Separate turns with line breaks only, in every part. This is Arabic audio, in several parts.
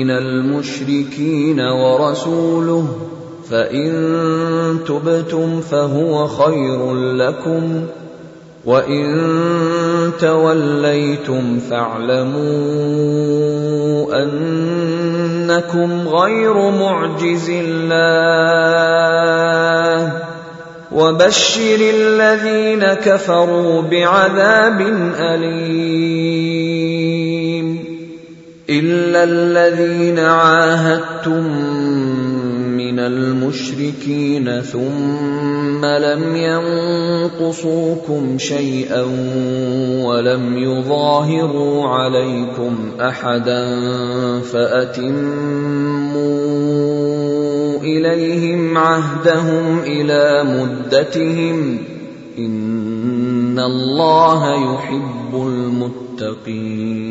من المشركين ورسوله فان تبتم فهو خير لكم وان توليتم فاعلموا انكم غير معجز الله وبشر الذين كفروا بعذاب اليم الا الذين عاهدتم من المشركين ثم لم ينقصوكم شيئا ولم يظاهروا عليكم احدا فاتموا اليهم عهدهم إلى مدتهم ان الله يحب المتقين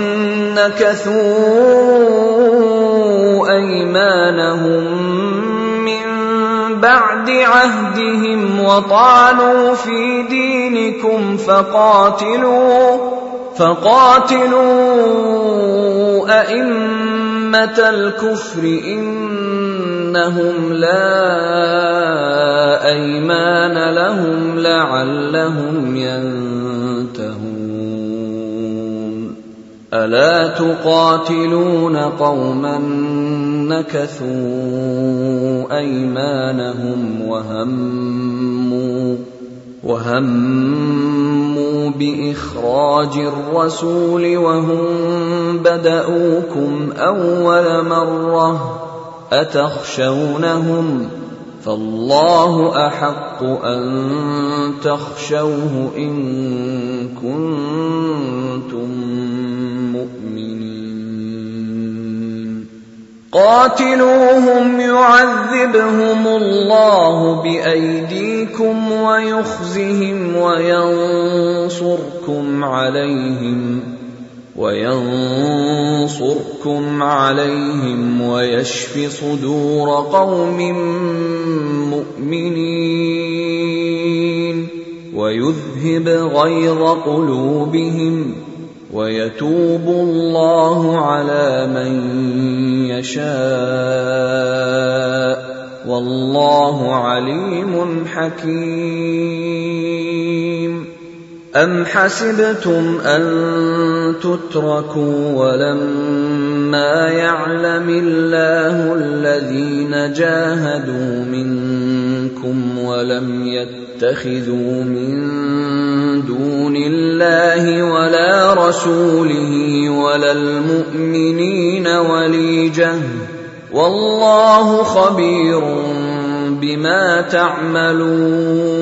نكثوا أيمانهم من بعد عهدهم وطعنوا في دينكم فقاتلوا فقاتلوا أئمة الكفر إنهم لا أيمان لهم لعلهم ينتهون. ألا تقاتلون قوما نكثوا أيمانهم وهموا وهموا بإخراج الرسول وهم بدأوكم أول مرة أتخشونهم فالله أحق أن تخشوه إن كنتم قاتلوهم يعذبهم الله بأيديكم ويخزهم وينصركم عليهم وينصركم عليهم ويشف صدور قوم مؤمنين ويذهب غيظ قلوبهم ويتوب الله على من يشاء. والله عليم حكيم. أم حسبتم أن تتركوا ولما يعلم الله الذين جاهدوا منكم ولم يتخذوا من دون الله ولا رسوله ولا المؤمنين وليجة. والله خبير بما تعملون.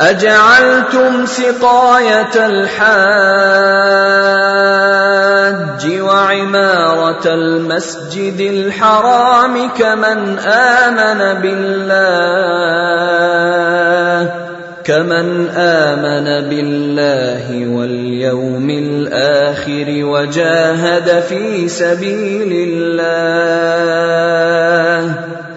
أجعلتم سقاية الحاج وعمارة المسجد الحرام كمن آمن بالله كمن آمن بالله واليوم الآخر وجاهد في سبيل الله.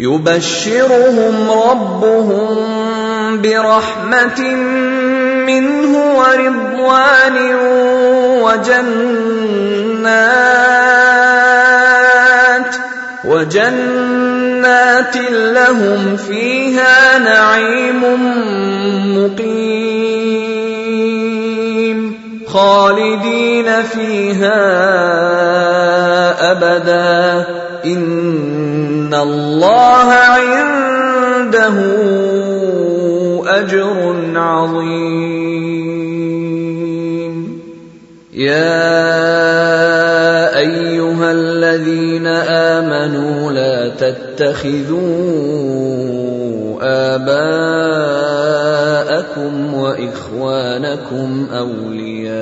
يبشرهم ربهم برحمة منه ورضوان وجنات وجنات لهم فيها نعيم مقيم خالدين فيها أبدا إن الله عنده أجر عظيم. يا أيها الذين آمنوا لا تتخذوا آباءكم وإخوانكم أولياء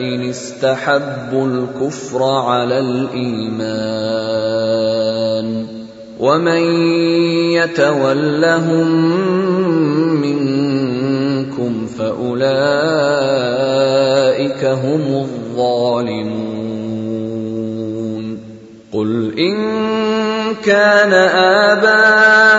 إن استحبوا الكفر على الإيمان. ومن يتولهم منكم فأولئك هم الظالمون قل إن كان آباؤكم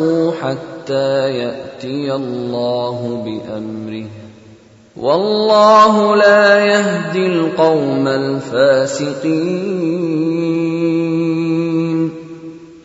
حتى ياتي الله بامره والله لا يهدي القوم الفاسقين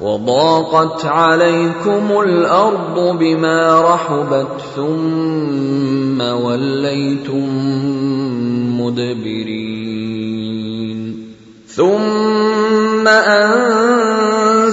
وضاقت عليكم الأرض بما رحبت ثم وليتم مدبرين. ثم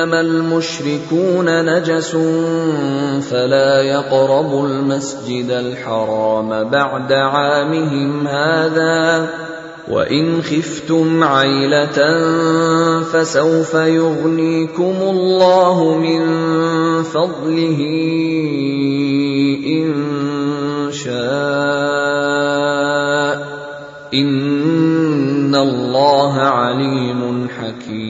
إنما المشركون نجس فلا يقربوا المسجد الحرام بعد عامهم هذا وإن خفتم عيلة فسوف يغنيكم الله من فضله إن شاء إن الله عليم حكيم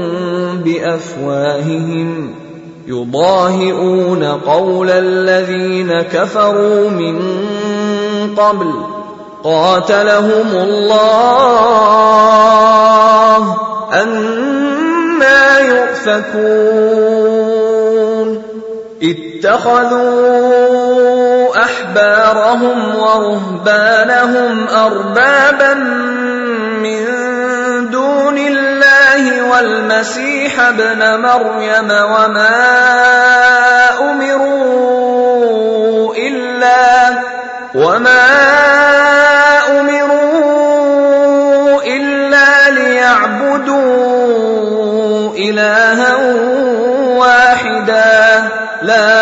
بأفواههم يضاهئون قول الذين كفروا من قبل قاتلهم الله أنا يؤفكون اتخذوا أحبارهم ورهبانهم أربابا من دون الله والمسيح ابن مريم وما أمروا إلا وما أمروا إلا ليعبدوا إلها واحدا. لا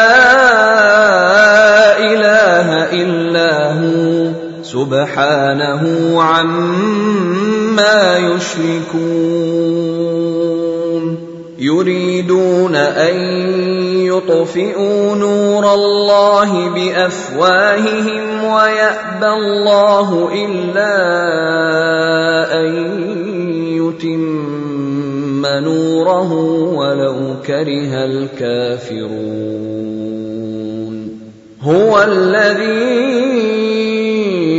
إله إلا هو. سبحانه عما يشركون. يريدون أن يطفئوا نور الله بأفواههم ويأبى الله إلا أن يتم نوره ولو كره الكافرون. هو الذي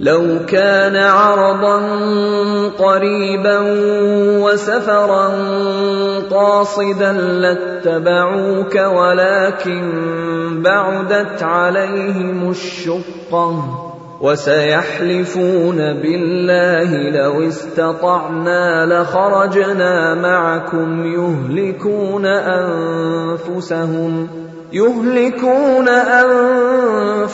لو كان عرضا قريبا وسفرا قاصدا لاتبعوك ولكن بعدت عليهم الشقة وسيحلفون بالله لو استطعنا لخرجنا معكم يهلكون أنفسهم يهلكون أنفسهم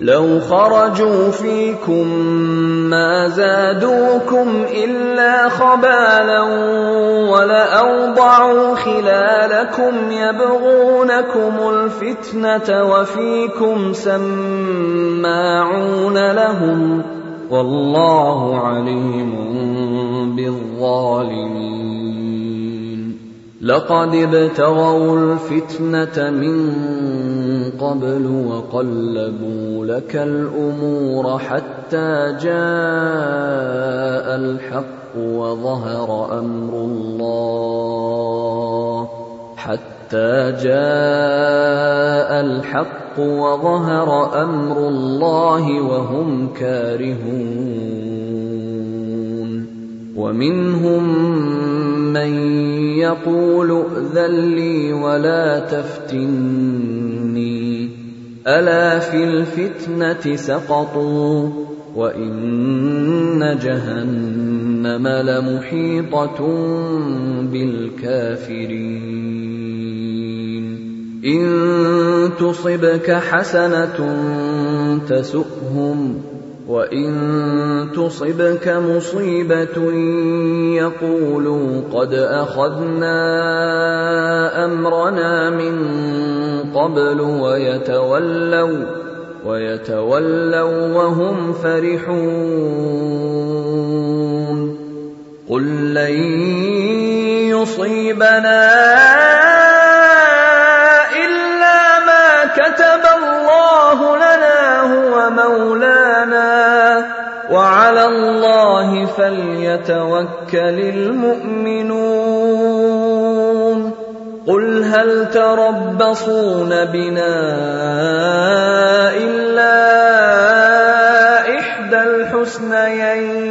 لو خرجوا فيكم ما زادوكم إلا خبالا ولأوضعوا خلالكم يبغونكم الفتنة وفيكم سماعون لهم والله عليم بالظالمين. لقد ابتغوا الفتنة من قبل وقلبوا لك الأمور حتى جاء الحق وظهر أمر الله حتى جاء الحق وظهر أمر الله وهم كارهون ومنهم من يقول ائذن لي ولا تفتني ألا في الفتنة سقطوا وإن جهنم لمحيطة بالكافرين. إن تصبك حسنة تسؤهم وان تصبك مصيبه يقولوا قد اخذنا امرنا من قبل ويتولوا ويتولوا وهم فرحون قل لن يصيبنا الا ما كتب الله لنا مولانا وعلى الله فليتوكل المؤمنون. قل هل تربصون بنا إلا إحدى الحسنيين؟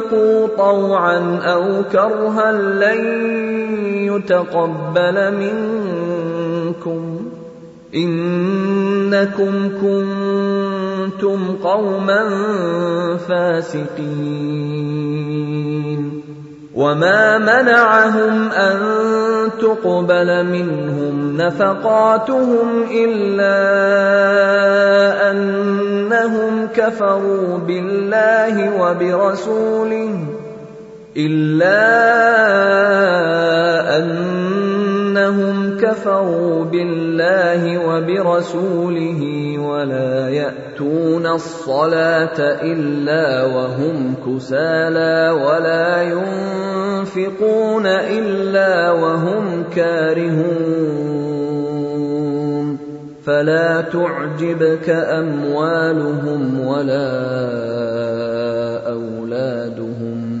انفقوا طوعا أو كرها لن يتقبل منكم إنكم كنتم قوما فاسقين. وما منعهم ان تقبل منهم نفقاتهم الا انهم كفروا بالله وبرسوله الا إنهم كفروا بالله وبرسوله ولا يأتون الصلاة إلا وهم كسالى ولا ينفقون إلا وهم كارهون فلا تعجبك أموالهم ولا أولادهم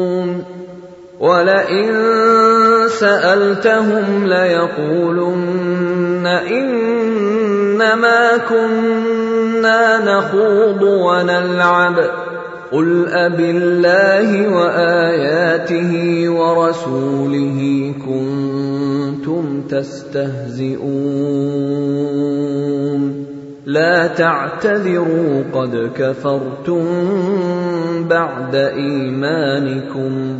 ولئن سألتهم ليقولن إنما كنا نخوض ونلعب قل أبالله وآياته ورسوله كنتم تستهزئون لا تعتذروا قد كفرتم بعد إيمانكم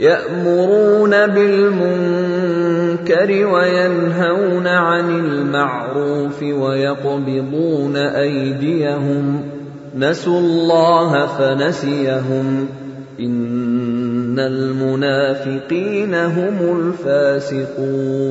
يأمرون بالمنكر وينهون عن المعروف ويقبضون أيديهم ۖ. نسوا الله فنسيهم. إن المنافقين هم الفاسقون.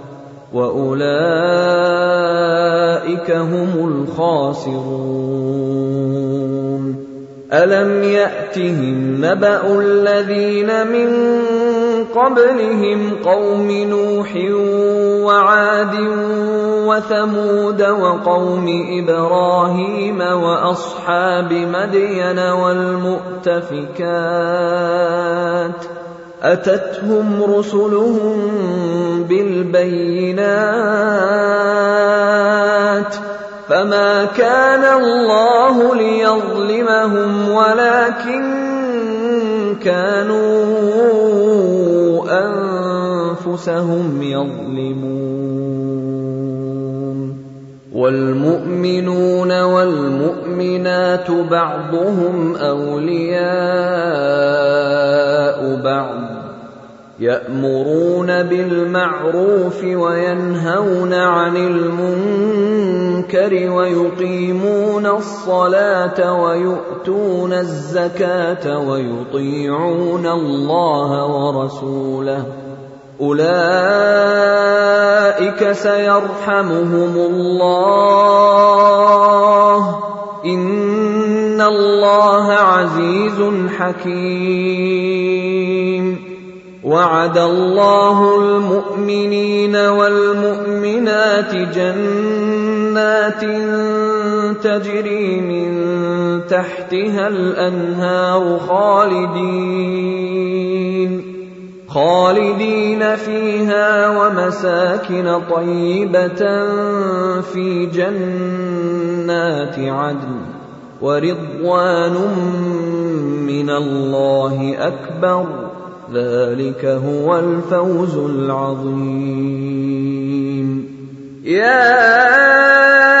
وأولئك هم الخاسرون. ألم يأتهم نبأ الذين من قبلهم قوم نوح وعاد وثمود وقوم إبراهيم وأصحاب مدين والمؤتفكات أتتهم رسلهم بالبينات فما كان الله ليظلمهم ولكن كانوا أنفسهم يظلمون والمؤمنون والمؤمنات بعضهم أولياء بعض يأمرون بالمعروف وينهون عن المنكر ويقيمون الصلاة ويؤتون الزكاة ويطيعون الله ورسوله اولئك سيرحمهم الله ان الله عزيز حكيم وعد الله المؤمنين والمؤمنات جنات تجري من تحتها الانهار خالدين خالدين فيها ومساكن طيبة في جنات عدن ورضوان من الله أكبر. ذلك هو الفوز العظيم. يا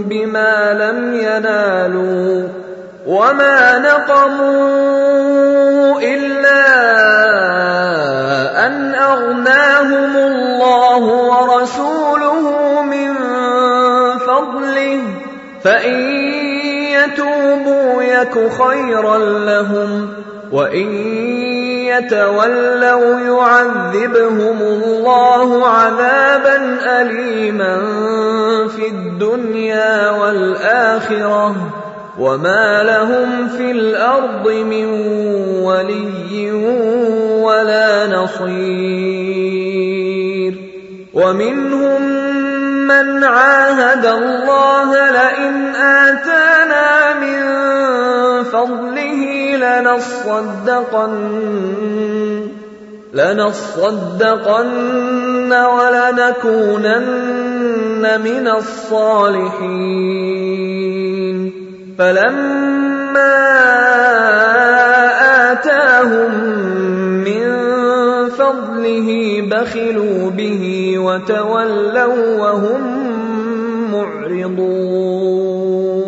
بما لم ينالوا وما نقموا الا ان اغناهم الله ورسوله من فضله فان يتوبوا يك خيرا لهم وان يتولوا يعذبهم الله عذابا اليما في الدنيا والآخرة وما لهم في الأرض من ولي ولا نصير. ومنهم من عاهد الله لئن آتانا من فضله لنصدقن لنصدقن ولنكونن من الصالحين. فلما آتاهم من فضله بخلوا به وتولوا وهم معرضون.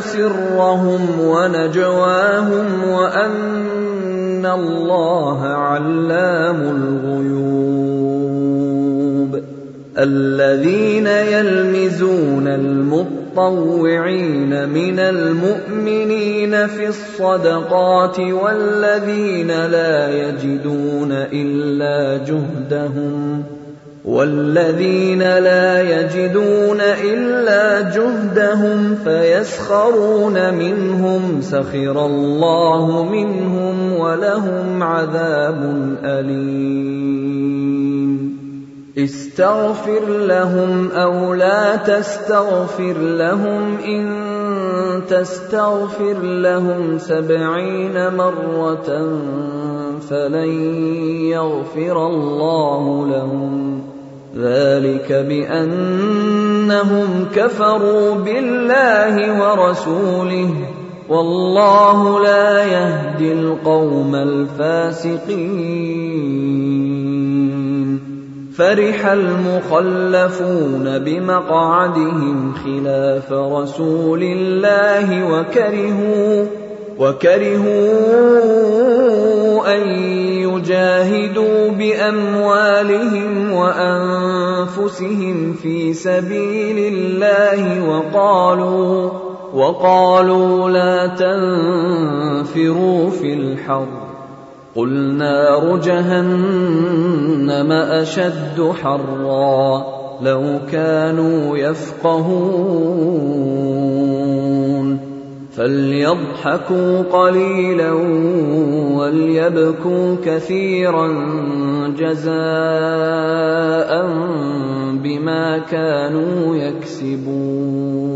سرهم ونجواهم وأن الله علام الغيوب. الذين يلمزون المطوعين من المؤمنين في الصدقات والذين لا يجدون إلا جهدهم والذين لا يجدون إلا جهدهم فيسخرون منهم سخر الله منهم ولهم عذاب أليم استغفر لهم أو لا تستغفر لهم إن تستغفر لهم سبعين مرة فلن يغفر الله لهم ذلك بأنهم كفروا بالله ورسوله والله لا يهدي القوم الفاسقين. فرح المخلفون بمقعدهم خلاف رسول الله وكرهوا وكرهوا أن يجاهدوا بأموالهم وأنفسهم في سبيل الله وقالوا وقالوا لا تنفروا في الحر. قل نار جهنم أشد حرا لو كانوا يفقهون. فليضحكوا قليلا وليبكوا كثيرا جزاء بما كانوا يكسبون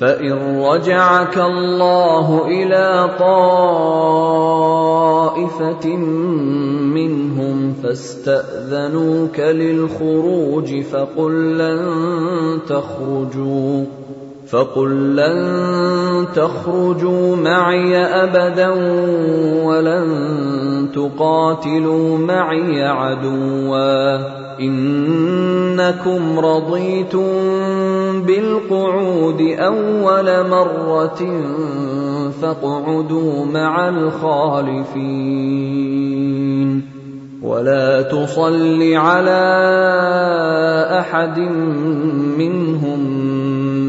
فان رجعك الله إلى طائفه منهم فاستاذنوك للخروج فقل لن تخرجوا فقل لن تخرجوا معي ابدا ولن تقاتلوا معي عدوا انكم رضيتم بالقعود اول مره فاقعدوا مع الخالفين ولا تصل على احد منهم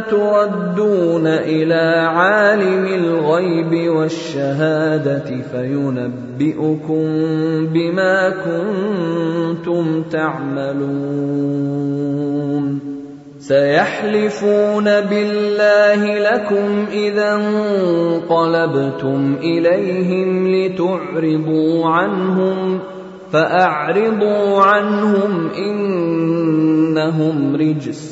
تردون إلى عالم الغيب والشهاده فينبئكم بما كنتم تعملون سيحلفون بالله لكم اذا انقلبتم اليهم لتعرضوا عنهم فاعرضوا عنهم انهم رجس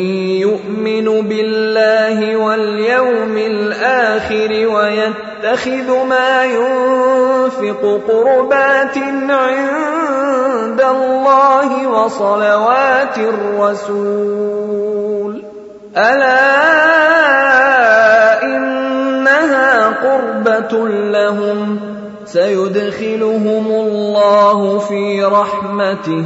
يؤمن بالله واليوم الآخر ويتخذ ما ينفق قربات عند الله وصلوات الرسول. ألا إنها قربة لهم. سيدخلهم الله في رحمته.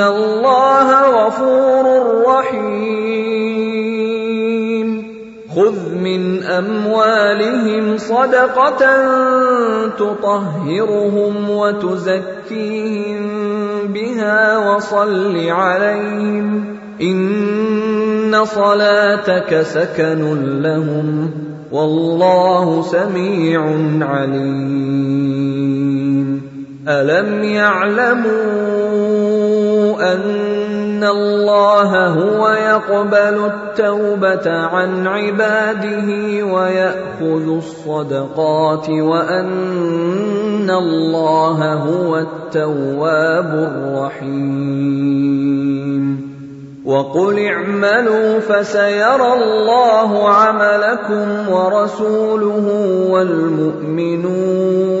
الله غفور رحيم خذ من اموالهم صدقه تطهرهم وتزكيهم بها وصل عليهم ان صلاتك سكن لهم والله سميع عليم الم يعلموا أن الله هو يقبل التوبة عن عباده ويأخذ الصدقات وأن الله هو التواب الرحيم. وقل اعملوا فسيرى الله عملكم ورسوله والمؤمنون.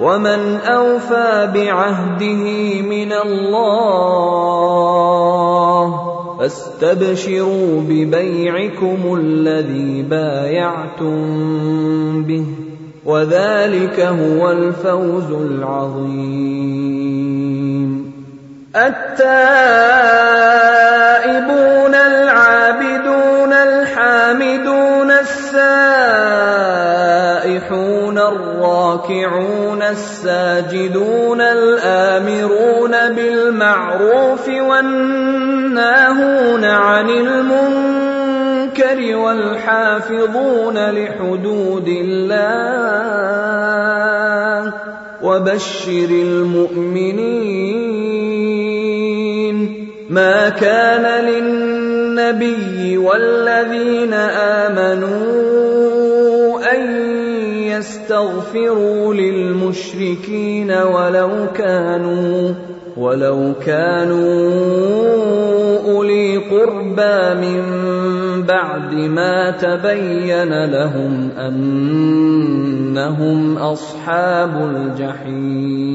ومن اوفى بعهده من الله فاستبشروا ببيعكم الذي بايعتم به وذلك هو الفوز العظيم التائبون العابدون الحامدون الراكعون الساجدون الآمرون بالمعروف والناهون عن المنكر والحافظون لحدود الله وبشر المؤمنين. ما كان للنبي والذين آمنوا يستغفروا للمشركين ولو كانوا ولو كانوا أولي قربى من بعد ما تبين لهم أنهم أصحاب الجحيم.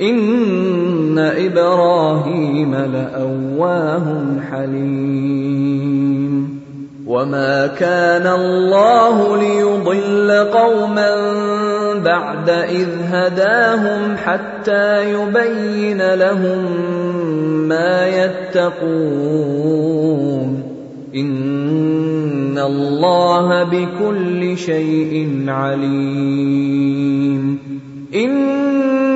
ان إبراهيم لاواه حليم وما كان الله ليضل قوما بعد اذ هداهم حتى يبين لهم ما يتقون ان الله بكل شيء عليم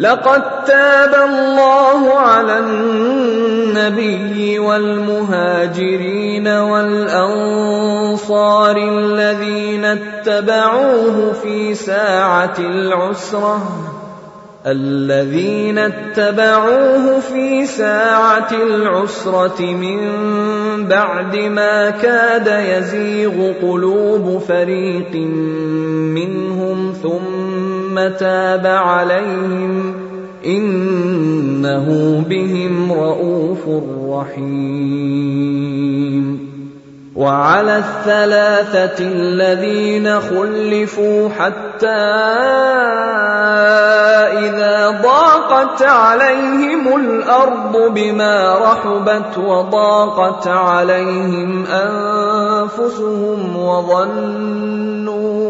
لقد تاب الله على النبي والمهاجرين والأنصار الذين اتبعوه في ساعة العسرة الذين اتبعوه في ساعة العسرة من بعد ما كاد يزيغ قلوب فريق منهم ثم تاب عليهم إنه بهم رءوف رحيم وعلى الثلاثة الذين خلفوا حتى إذا ضاقت عليهم الأرض بما رحبت وضاقت عليهم أنفسهم وظنوا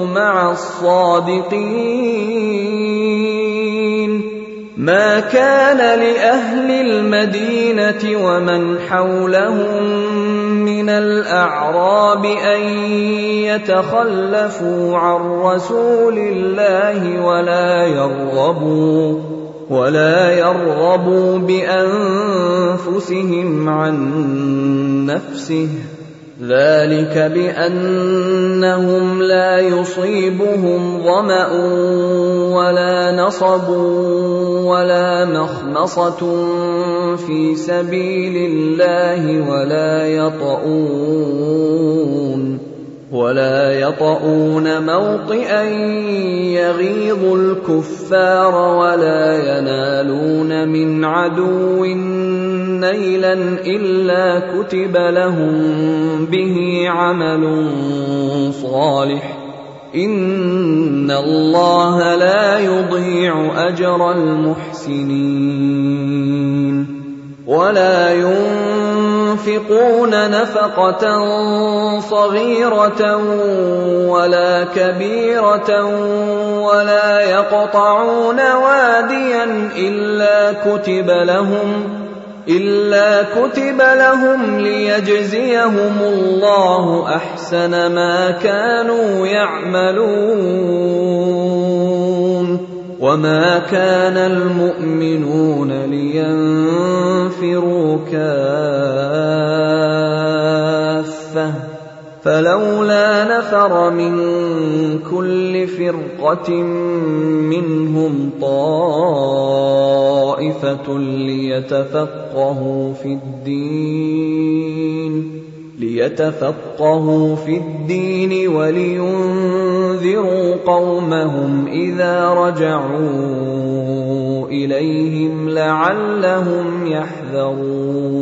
مع الصادقين. ما كان لأهل المدينة ومن حولهم من الأعراب أن يتخلفوا عن رسول الله ولا يرغبوا ولا يرغبوا بأنفسهم عن نفسه. ذلك بأنهم لا يصيبهم ظما ولا نصب ولا مخمصة في سبيل الله ولا يطؤون ولا يطؤون موطئا يغيظ الكفار ولا ينالون من عدو نيلا الا كتب لهم به عمل صالح ان الله لا يضيع اجر المحسنين ولا ينفقون نفقه صغيره ولا كبيره ولا يقطعون واديا الا كتب لهم إلا كتب لهم ليجزيهم الله أحسن ما كانوا يعملون وما كان المؤمنون لينفروا كافة فلولا نفر من كل فرقة منهم طائفة ليتفقهوا في الدين ليتفقهوا في الدين ولينذروا قومهم إذا رجعوا إليهم لعلهم يحذرون.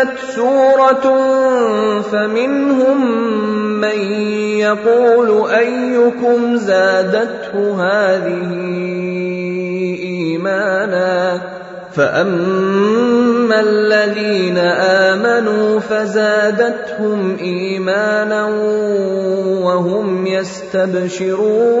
انزلت سورة فمنهم من يقول أيكم زادته هذه إيمانا فأما الذين آمنوا فزادتهم إيمانا وهم يستبشرون.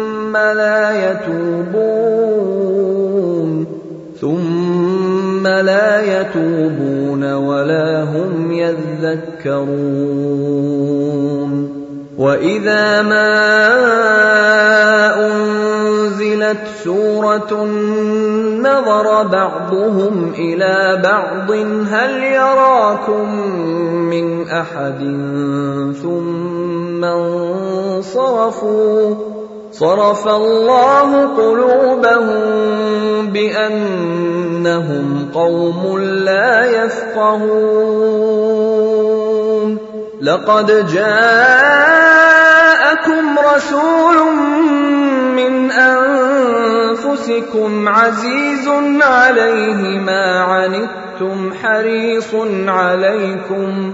لا يتوبون. ثم ثم لا يتوبون ولا هم يذكرون. وإذا ما أنزلت سورة نظر بعضهم إلى بعض هل يراكم من أحد؟ ثم انصرفوا. صرف الله قلوبهم بأنهم قوم لا يفقهون. لقد جاءكم رسول من أنفسكم عزيز عليه ما عنتم حريص عليكم.